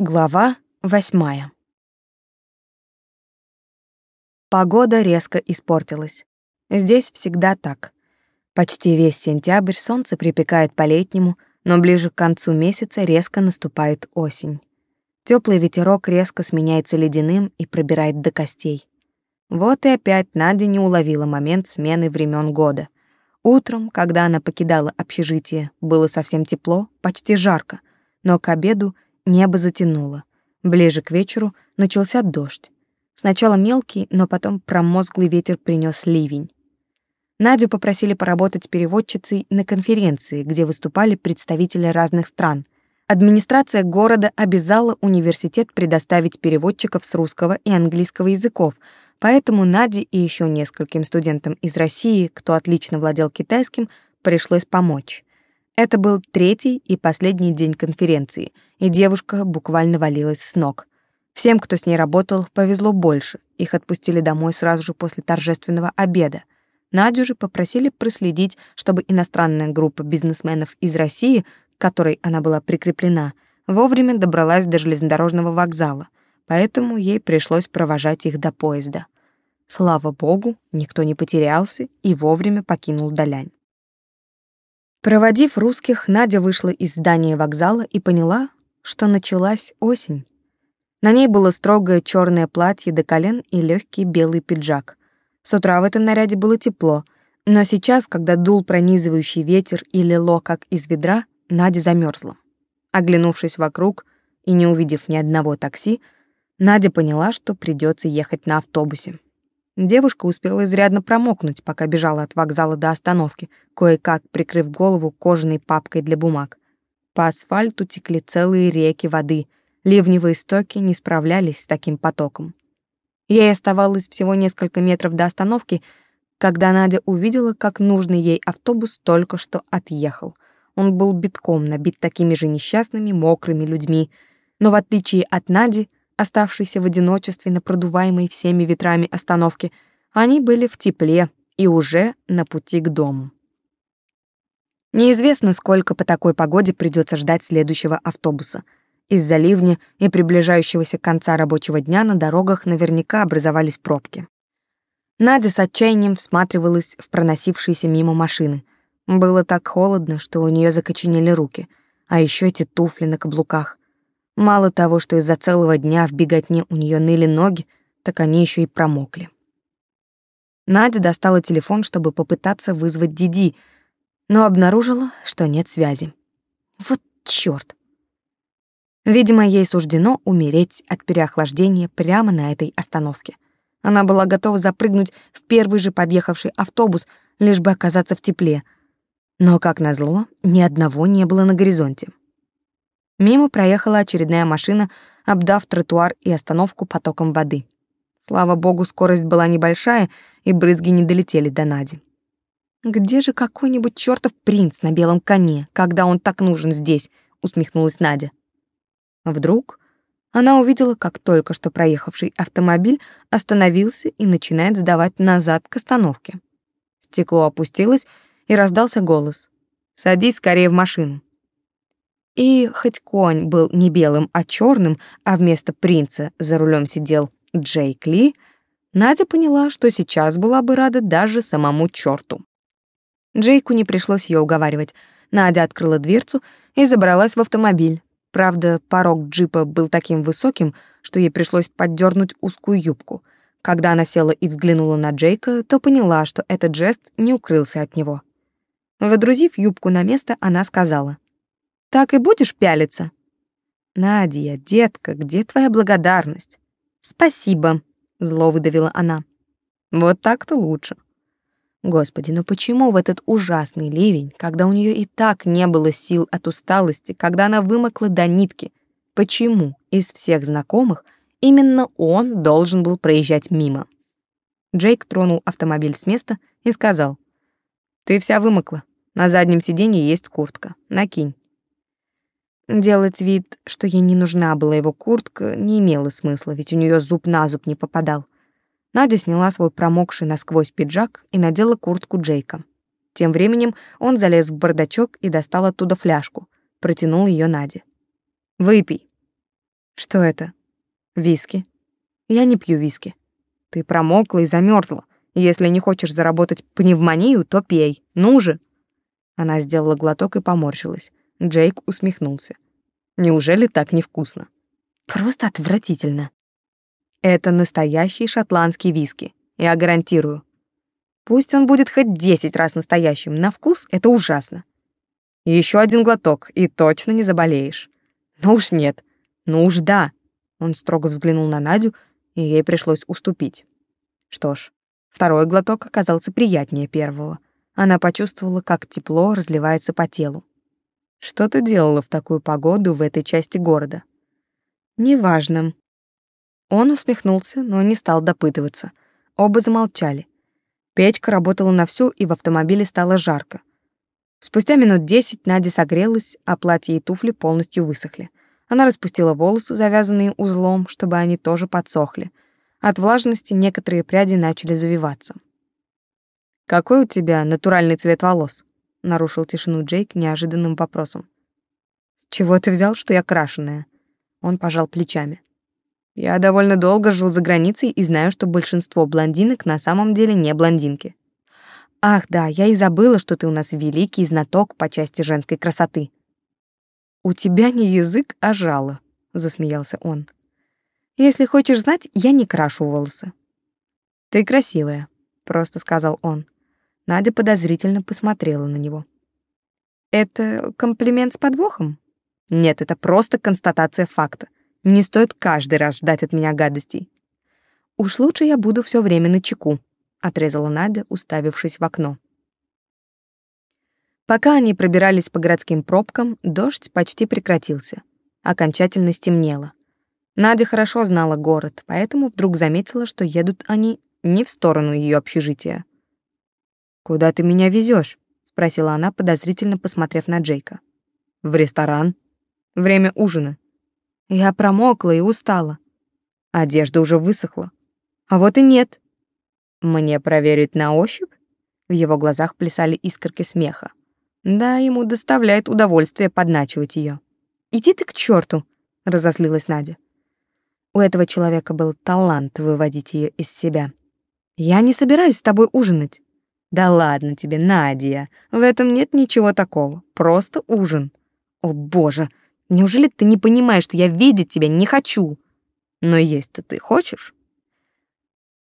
Глава восьмая. Погода резко испортилась. Здесь всегда так. Почти весь сентябрь солнце припекает по-летнему, но ближе к концу месяца резко наступает осень. Теплый ветерок резко сменяется ледяным и пробирает до костей. Вот и опять Надя не уловила момент смены времен года. Утром, когда она покидала общежитие, было совсем тепло, почти жарко, но к обеду Небо затянуло. Ближе к вечеру начался дождь. Сначала мелкий, но потом промозглый ветер принес ливень. Надю попросили поработать переводчицей на конференции, где выступали представители разных стран. Администрация города обязала университет предоставить переводчиков с русского и английского языков, поэтому Наде и еще нескольким студентам из России, кто отлично владел китайским, пришлось помочь. Это был третий и последний день конференции, и девушка буквально валилась с ног. Всем, кто с ней работал, повезло больше. Их отпустили домой сразу же после торжественного обеда. Надю же попросили проследить, чтобы иностранная группа бизнесменов из России, к которой она была прикреплена, вовремя добралась до железнодорожного вокзала, поэтому ей пришлось провожать их до поезда. Слава богу, никто не потерялся и вовремя покинул Далянь. Проводив русских, Надя вышла из здания вокзала и поняла, что началась осень. На ней было строгое черное платье до колен и легкий белый пиджак. С утра в этом наряде было тепло, но сейчас, когда дул пронизывающий ветер и лило как из ведра, Надя замерзла. Оглянувшись вокруг и не увидев ни одного такси, Надя поняла, что придется ехать на автобусе. Девушка успела изрядно промокнуть, пока бежала от вокзала до остановки, кое-как прикрыв голову кожаной папкой для бумаг. По асфальту текли целые реки воды. Ливневые стоки не справлялись с таким потоком. Ей оставалось всего несколько метров до остановки, когда Надя увидела, как нужный ей автобус только что отъехал. Он был битком набит такими же несчастными, мокрыми людьми, но в отличие от Нади, оставшиеся в одиночестве на продуваемой всеми ветрами остановке, они были в тепле и уже на пути к дому. Неизвестно, сколько по такой погоде придется ждать следующего автобуса. Из-за ливня и приближающегося конца рабочего дня на дорогах наверняка образовались пробки. Надя с отчаянием всматривалась в проносившиеся мимо машины. Было так холодно, что у нее закоченели руки, а еще эти туфли на каблуках. Мало того, что из-за целого дня в беготне у нее ныли ноги, так они еще и промокли. Надя достала телефон, чтобы попытаться вызвать Диди, но обнаружила, что нет связи. Вот чёрт. Видимо, ей суждено умереть от переохлаждения прямо на этой остановке. Она была готова запрыгнуть в первый же подъехавший автобус, лишь бы оказаться в тепле. Но, как назло, ни одного не было на горизонте. Мимо проехала очередная машина, обдав тротуар и остановку потоком воды. Слава богу, скорость была небольшая, и брызги не долетели до Нади. «Где же какой-нибудь чертов принц на белом коне, когда он так нужен здесь?» — усмехнулась Надя. Вдруг она увидела, как только что проехавший автомобиль остановился и начинает сдавать назад к остановке. Стекло опустилось, и раздался голос. «Садись скорее в машину». И хоть конь был не белым, а черным, а вместо принца за рулем сидел Джейк Ли, Надя поняла, что сейчас была бы рада даже самому черту. Джейку не пришлось ее уговаривать. Надя открыла дверцу и забралась в автомобиль. Правда, порог джипа был таким высоким, что ей пришлось поддернуть узкую юбку. Когда она села и взглянула на Джейка, то поняла, что этот жест не укрылся от него. Водрузив юбку на место, она сказала: так и будешь пялиться? Надя, детка, где твоя благодарность? Спасибо, зло выдавила она. Вот так-то лучше. Господи, но почему в этот ужасный ливень, когда у нее и так не было сил от усталости, когда она вымокла до нитки, почему из всех знакомых именно он должен был проезжать мимо? Джейк тронул автомобиль с места и сказал: "Ты вся вымокла. На заднем сиденье есть куртка. Накинь". Делать вид, что ей не нужна была его куртка, не имело смысла, ведь у нее зуб на зуб не попадал. Надя сняла свой промокший насквозь пиджак и надела куртку Джейка. Тем временем он залез в бардачок и достал оттуда фляжку, протянул ее Наде. «Выпей». Что это? Виски. Я не пью виски. Ты промокла и замерзла. Если не хочешь заработать пневмонию, то пей. Ну же. Она сделала глоток и поморщилась. Джейк усмехнулся. Неужели так невкусно? Просто отвратительно. Это настоящий шотландский виски, я гарантирую. Пусть он будет хоть десять раз настоящим, на вкус это ужасно. Еще один глоток, и точно не заболеешь. Ну уж нет, ну уж да. Он строго взглянул на Надю, и ей пришлось уступить. Что ж, второй глоток оказался приятнее первого. Она почувствовала, как тепло разливается по телу. Что ты делала в такую погоду в этой части города? Неважно. Он усмехнулся, но не стал допытываться. Оба замолчали. Печка работала на всю, и в автомобиле стало жарко. Спустя минут десять Надя согрелась, а платье и туфли полностью высохли. Она распустила волосы, завязанные узлом, чтобы они тоже подсохли. От влажности некоторые пряди начали завиваться. «Какой у тебя натуральный цвет волос?» Нарушил тишину Джейк неожиданным вопросом. С чего ты взял, что я крашеная? Он пожал плечами. Я довольно долго жил за границей и знаю, что большинство блондинок на самом деле не блондинки. Ах, да, я и забыла, что ты у нас великий знаток по части женской красоты. У тебя не язык, а жало, засмеялся он. Если хочешь знать, я не крашу волосы. Ты красивая, просто сказал он. Надя подозрительно посмотрела на него. Это комплимент с подвохом? Нет, это просто констатация факта. Не стоит каждый раз ждать от меня гадостей. Уж лучше я буду все время на чеку, отрезала Надя, уставившись в окно. Пока они пробирались по городским пробкам, дождь почти прекратился. Окончательно стемнело. Надя хорошо знала город, поэтому вдруг заметила, что едут они не в сторону ее общежития. «Куда ты меня везешь? спросила она, подозрительно посмотрев на Джейка. «В ресторан. Время ужина». Я промокла и устала. Одежда уже высохла. А вот и нет. Мне проверить на ощупь? В его глазах плясали искорки смеха. Да, ему доставляет удовольствие подначивать ее. «Иди ты к черту! разозлилась Надя. У этого человека был талант выводить ее из себя. «Я не собираюсь с тобой ужинать. Да ладно тебе, Надя. В этом нет ничего такого. Просто ужин. О, боже. Неужели ты не понимаешь, что я видеть тебя не хочу? Но есть-то ты хочешь?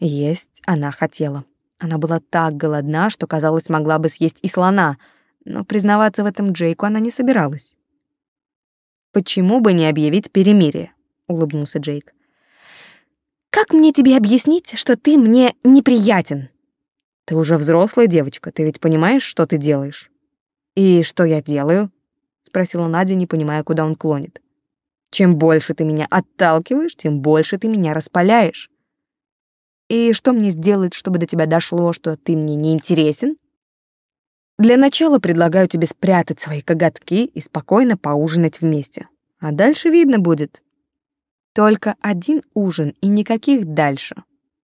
Есть она хотела. Она была так голодна, что, казалось, могла бы съесть и слона, но признаваться в этом Джейку она не собиралась. «Почему бы не объявить перемирие?» — улыбнулся Джейк. «Как мне тебе объяснить, что ты мне неприятен?» Ты уже взрослая девочка, ты ведь понимаешь, что ты делаешь? И что я делаю? спросила Надя, не понимая, куда он клонит. Чем больше ты меня отталкиваешь, тем больше ты меня распаляешь. И что мне сделать, чтобы до тебя дошло, что ты мне не интересен? Для начала предлагаю тебе спрятать свои коготки и спокойно поужинать вместе. А дальше видно будет. Только один ужин и никаких дальше,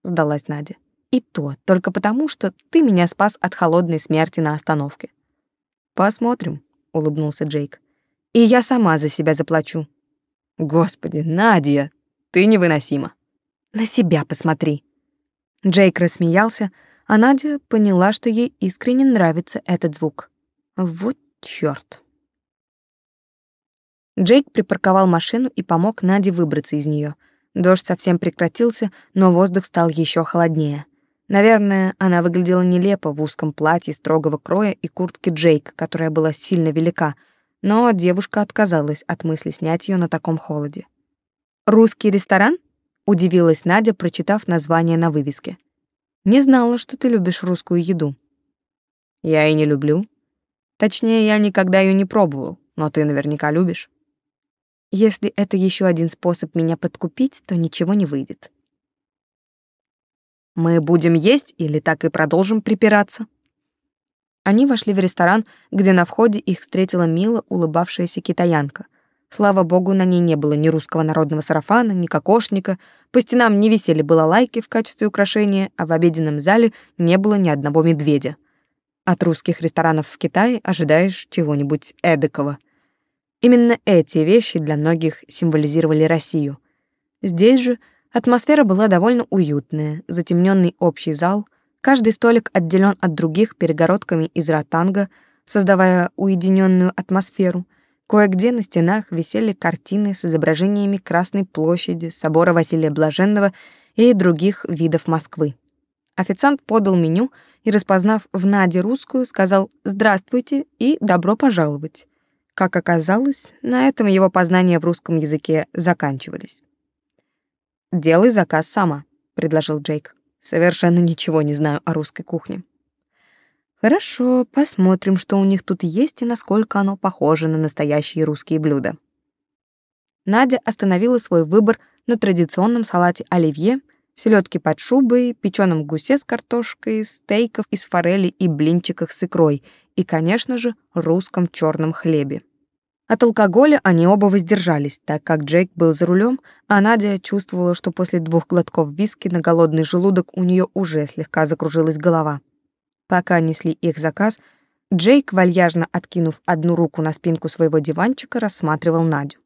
сдалась Надя. И то только потому, что ты меня спас от холодной смерти на остановке. Посмотрим, улыбнулся Джейк. И я сама за себя заплачу. Господи, Надя, ты невыносима. На себя посмотри. Джейк рассмеялся, а Надя поняла, что ей искренне нравится этот звук. Вот чёрт. Джейк припарковал машину и помог Наде выбраться из неё. Дождь совсем прекратился, но воздух стал ещё холоднее. Наверное, она выглядела нелепо в узком платье строгого кроя и куртке Джейк, которая была сильно велика, но девушка отказалась от мысли снять ее на таком холоде. «Русский ресторан?» — удивилась Надя, прочитав название на вывеске. «Не знала, что ты любишь русскую еду». «Я и не люблю. Точнее, я никогда ее не пробовал, но ты наверняка любишь». «Если это еще один способ меня подкупить, то ничего не выйдет», мы будем есть или так и продолжим припираться? Они вошли в ресторан, где на входе их встретила мило улыбавшаяся китаянка. Слава богу, на ней не было ни русского народного сарафана, ни кокошника, по стенам не висели балалайки в качестве украшения, а в обеденном зале не было ни одного медведя. От русских ресторанов в Китае ожидаешь чего-нибудь эдакого. Именно эти вещи для многих символизировали Россию. Здесь же атмосфера была довольно уютная, затемненный общий зал, каждый столик отделен от других перегородками из ротанга, создавая уединенную атмосферу. Кое-где на стенах висели картины с изображениями Красной площади, собора Василия Блаженного и других видов Москвы. Официант подал меню и, распознав в Наде русскую, сказал «Здравствуйте» и «Добро пожаловать». Как оказалось, на этом его познания в русском языке заканчивались. «Делай заказ сама», — предложил Джейк. «Совершенно ничего не знаю о русской кухне». «Хорошо, посмотрим, что у них тут есть и насколько оно похоже на настоящие русские блюда». Надя остановила свой выбор на традиционном салате оливье — селедки под шубой, печеном гусе с картошкой, стейков из форели и блинчиках с икрой и, конечно же, русском черном хлебе. От алкоголя они оба воздержались, так как Джейк был за рулем, а Надя чувствовала, что после двух глотков виски на голодный желудок у нее уже слегка закружилась голова. Пока несли их заказ, Джейк, вальяжно откинув одну руку на спинку своего диванчика, рассматривал Надю.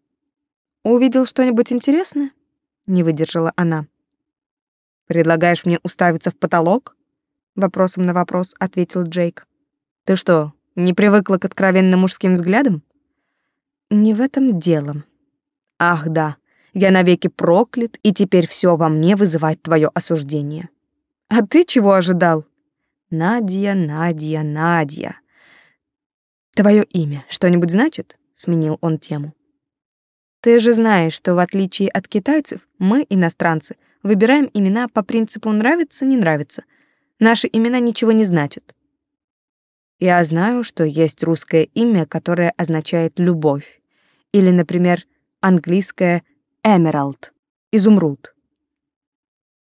«Увидел что-нибудь интересное?» — не выдержала она. Предлагаешь мне уставиться в потолок? Вопросом на вопрос ответил Джейк. Ты что, не привыкла к откровенным мужским взглядам? Не в этом дело. Ах, да. Я навеки проклят, и теперь все во мне вызывает твое осуждение. А ты чего ожидал? Надя, Надя, Надя. Твое имя что-нибудь значит? Сменил он тему. Ты же знаешь, что в отличие от китайцев, мы, иностранцы, выбираем имена по принципу нравится, не нравится. Наши имена ничего не значат. Я знаю, что есть русское имя, которое означает любовь, или, например, английское Emerald, изумруд.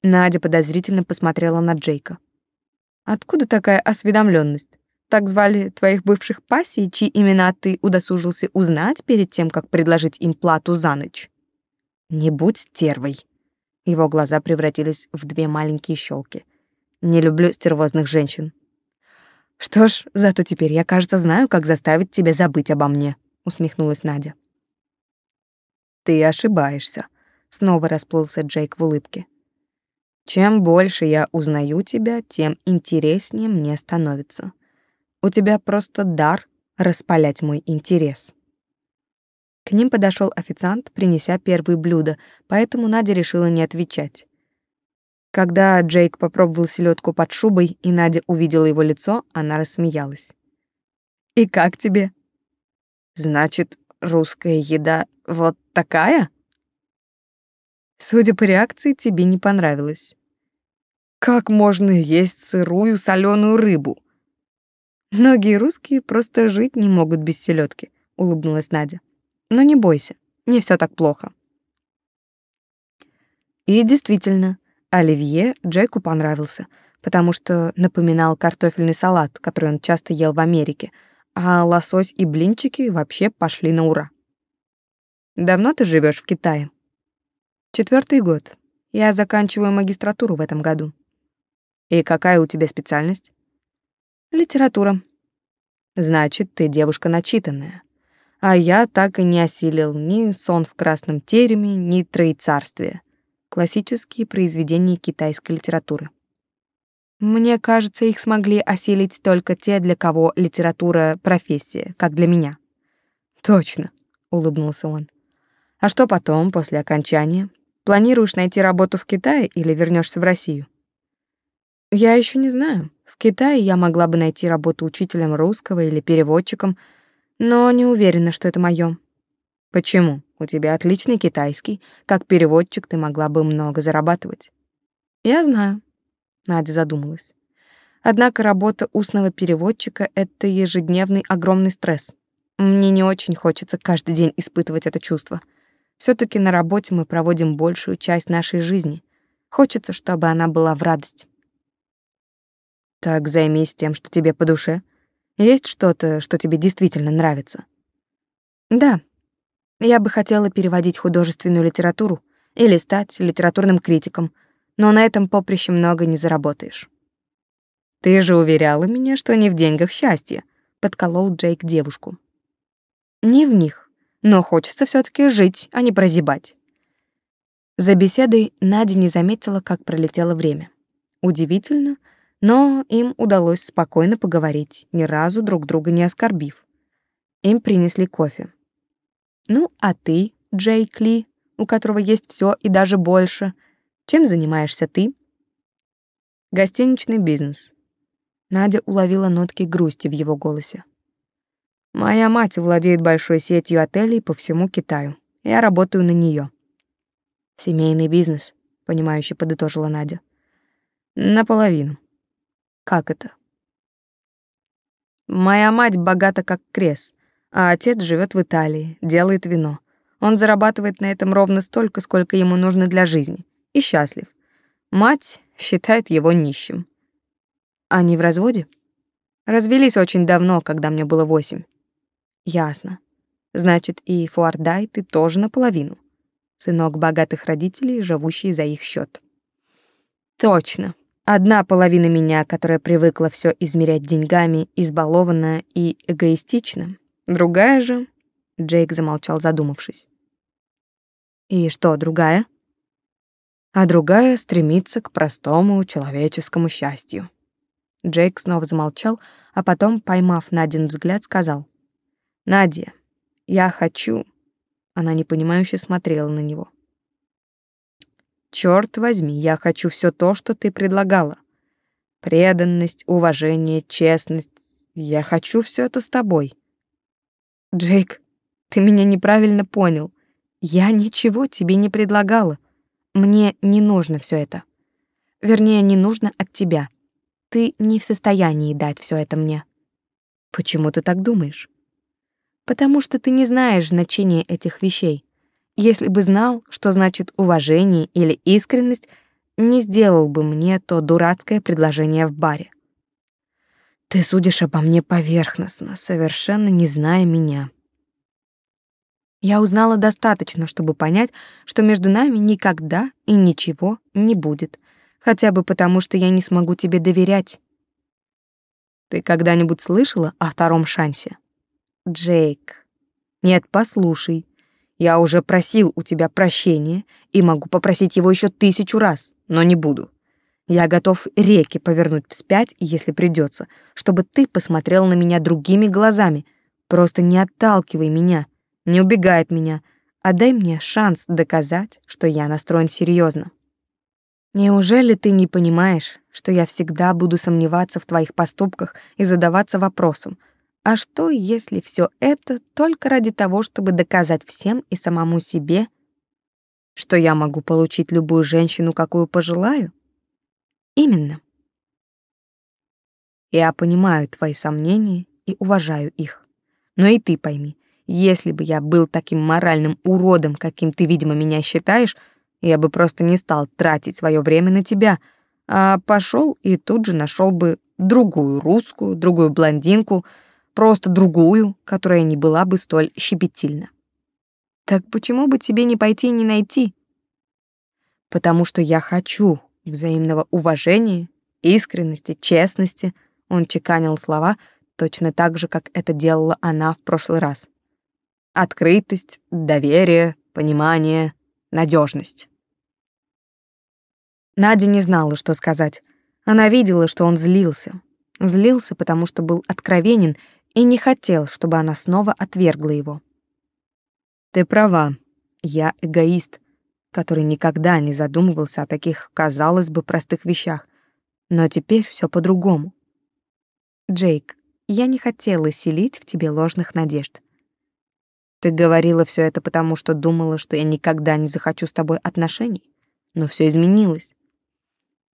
Надя подозрительно посмотрела на Джейка. Откуда такая осведомленность? Так звали твоих бывших пассий, чьи имена ты удосужился узнать перед тем, как предложить им плату за ночь? Не будь стервой, его глаза превратились в две маленькие щелки. Не люблю стервозных женщин. Что ж, зато теперь я, кажется, знаю, как заставить тебя забыть обо мне, усмехнулась Надя. Ты ошибаешься, снова расплылся Джейк в улыбке. Чем больше я узнаю тебя, тем интереснее мне становится. У тебя просто дар распалять мой интерес. К ним подошел официант, принеся первые блюда, поэтому Надя решила не отвечать. Когда Джейк попробовал селедку под шубой, и Надя увидела его лицо, она рассмеялась. «И как тебе?» «Значит, русская еда вот такая?» Судя по реакции, тебе не понравилось. Как можно есть сырую соленую рыбу? Многие русские просто жить не могут без селедки, улыбнулась Надя. Но не бойся, не все так плохо. И действительно, оливье Джейку понравился, потому что напоминал картофельный салат, который он часто ел в Америке, а лосось и блинчики вообще пошли на ура. Давно ты живешь в Китае? Четвертый год. Я заканчиваю магистратуру в этом году. И какая у тебя специальность? Литература. Значит, ты девушка начитанная а я так и не осилил ни «Сон в красном тереме», ни «Троецарствие» — классические произведения китайской литературы. Мне кажется, их смогли осилить только те, для кого литература — профессия, как для меня. «Точно», — улыбнулся он. «А что потом, после окончания? Планируешь найти работу в Китае или вернешься в Россию?» «Я еще не знаю. В Китае я могла бы найти работу учителем русского или переводчиком — но не уверена, что это моё. Почему? У тебя отличный китайский. Как переводчик ты могла бы много зарабатывать. Я знаю. Надя задумалась. Однако работа устного переводчика — это ежедневный огромный стресс. Мне не очень хочется каждый день испытывать это чувство. все таки на работе мы проводим большую часть нашей жизни. Хочется, чтобы она была в радость. Так займись тем, что тебе по душе. Есть что-то, что тебе действительно нравится? Да. Я бы хотела переводить художественную литературу или стать литературным критиком, но на этом поприще много не заработаешь. Ты же уверяла меня, что не в деньгах счастье, подколол Джейк девушку. Не в них. но хочется все таки жить, а не прозябать. За беседой Надя не заметила, как пролетело время. Удивительно, но им удалось спокойно поговорить, ни разу друг друга не оскорбив. Им принесли кофе. «Ну, а ты, Джейк Ли, у которого есть все и даже больше, чем занимаешься ты?» «Гостиничный бизнес». Надя уловила нотки грусти в его голосе. «Моя мать владеет большой сетью отелей по всему Китаю. Я работаю на нее. «Семейный бизнес», — понимающе подытожила Надя. «Наполовину». «Как это?» «Моя мать богата как крес, а отец живет в Италии, делает вино. Он зарабатывает на этом ровно столько, сколько ему нужно для жизни, и счастлив. Мать считает его нищим. Они в разводе? Развелись очень давно, когда мне было восемь. Ясно. Значит, и Фуардай ты тоже наполовину. Сынок богатых родителей, живущий за их счет. Точно. Одна половина меня, которая привыкла все измерять деньгами, избалованная и эгоистична. Другая же... Джейк замолчал, задумавшись. И что, другая? А другая стремится к простому человеческому счастью. Джейк снова замолчал, а потом, поймав Надин взгляд, сказал: "Надя, я хочу". Она непонимающе смотрела на него. Черт возьми, я хочу все то, что ты предлагала. Преданность, уважение, честность. Я хочу все это с тобой. Джейк, ты меня неправильно понял. Я ничего тебе не предлагала. Мне не нужно все это. Вернее, не нужно от тебя. Ты не в состоянии дать все это мне. Почему ты так думаешь? Потому что ты не знаешь значения этих вещей. Если бы знал, что значит уважение или искренность, не сделал бы мне то дурацкое предложение в баре. Ты судишь обо мне поверхностно, совершенно не зная меня. Я узнала достаточно, чтобы понять, что между нами никогда и ничего не будет, хотя бы потому, что я не смогу тебе доверять. Ты когда-нибудь слышала о втором шансе? Джейк. Нет, послушай. Я уже просил у тебя прощения и могу попросить его еще тысячу раз, но не буду. Я готов реки повернуть вспять, если придется, чтобы ты посмотрел на меня другими глазами. Просто не отталкивай меня, не убегай от меня, а дай мне шанс доказать, что я настроен серьезно. Неужели ты не понимаешь, что я всегда буду сомневаться в твоих поступках и задаваться вопросом, а что, если все это только ради того, чтобы доказать всем и самому себе, что я могу получить любую женщину, какую пожелаю? Именно. Я понимаю твои сомнения и уважаю их. Но и ты пойми, если бы я был таким моральным уродом, каким ты, видимо, меня считаешь, я бы просто не стал тратить свое время на тебя, а пошел и тут же нашел бы другую русскую, другую блондинку, просто другую, которая не была бы столь щепетильна. Так почему бы тебе не пойти и не найти? Потому что я хочу, взаимного уважения, искренности, честности. Он чеканил слова точно так же, как это делала она в прошлый раз. Открытость, доверие, понимание, надежность. Надя не знала, что сказать. Она видела, что он злился. Злился, потому что был откровенен и не хотел, чтобы она снова отвергла его. «Ты права. Я эгоист который никогда не задумывался о таких, казалось бы, простых вещах. Но теперь все по-другому. Джейк, я не хотела селить в тебе ложных надежд. Ты говорила все это потому, что думала, что я никогда не захочу с тобой отношений. Но все изменилось.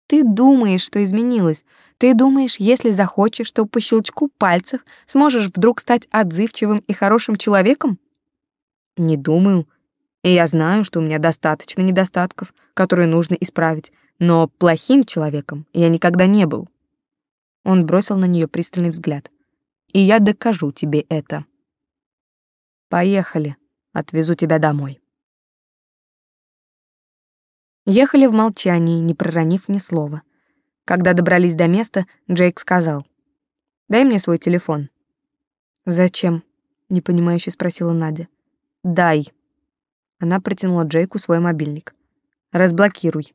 Ты думаешь, что изменилось. Ты думаешь, если захочешь, то по щелчку пальцев сможешь вдруг стать отзывчивым и хорошим человеком? Не думаю. И я знаю, что у меня достаточно недостатков, которые нужно исправить, но плохим человеком я никогда не был. Он бросил на нее пристальный взгляд. И я докажу тебе это. Поехали, отвезу тебя домой. Ехали в молчании, не проронив ни слова. Когда добрались до места, Джейк сказал: "Дай мне свой телефон". "Зачем?" непонимающе спросила Надя. «Дай». Она протянула Джейку свой мобильник. «Разблокируй».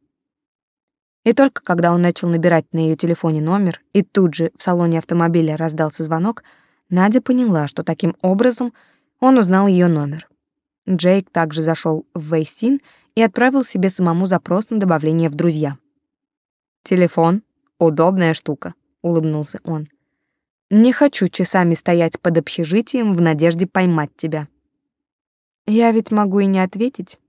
И только когда он начал набирать на ее телефоне номер, и тут же в салоне автомобиля раздался звонок, Надя поняла, что таким образом он узнал ее номер. Джейк также зашел в Вейсин и отправил себе самому запрос на добавление в друзья. «Телефон — удобная штука», — улыбнулся он. «Не хочу часами стоять под общежитием в надежде поймать тебя». «Я ведь могу и не ответить».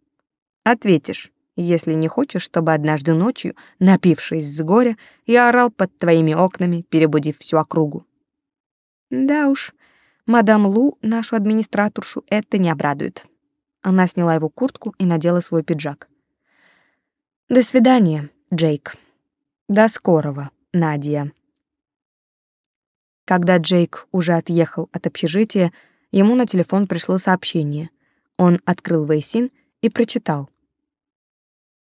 «Ответишь, если не хочешь, чтобы однажды ночью, напившись с горя, я орал под твоими окнами, перебудив всю округу». «Да уж, мадам Лу, нашу администраторшу, это не обрадует». Она сняла его куртку и надела свой пиджак. «До свидания, Джейк. До скорого, Надя». Когда Джейк уже отъехал от общежития, ему на телефон пришло сообщение. Он открыл Вейсин и прочитал.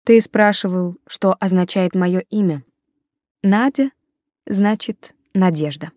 «Ты спрашивал, что означает мое имя. Надя значит Надежда».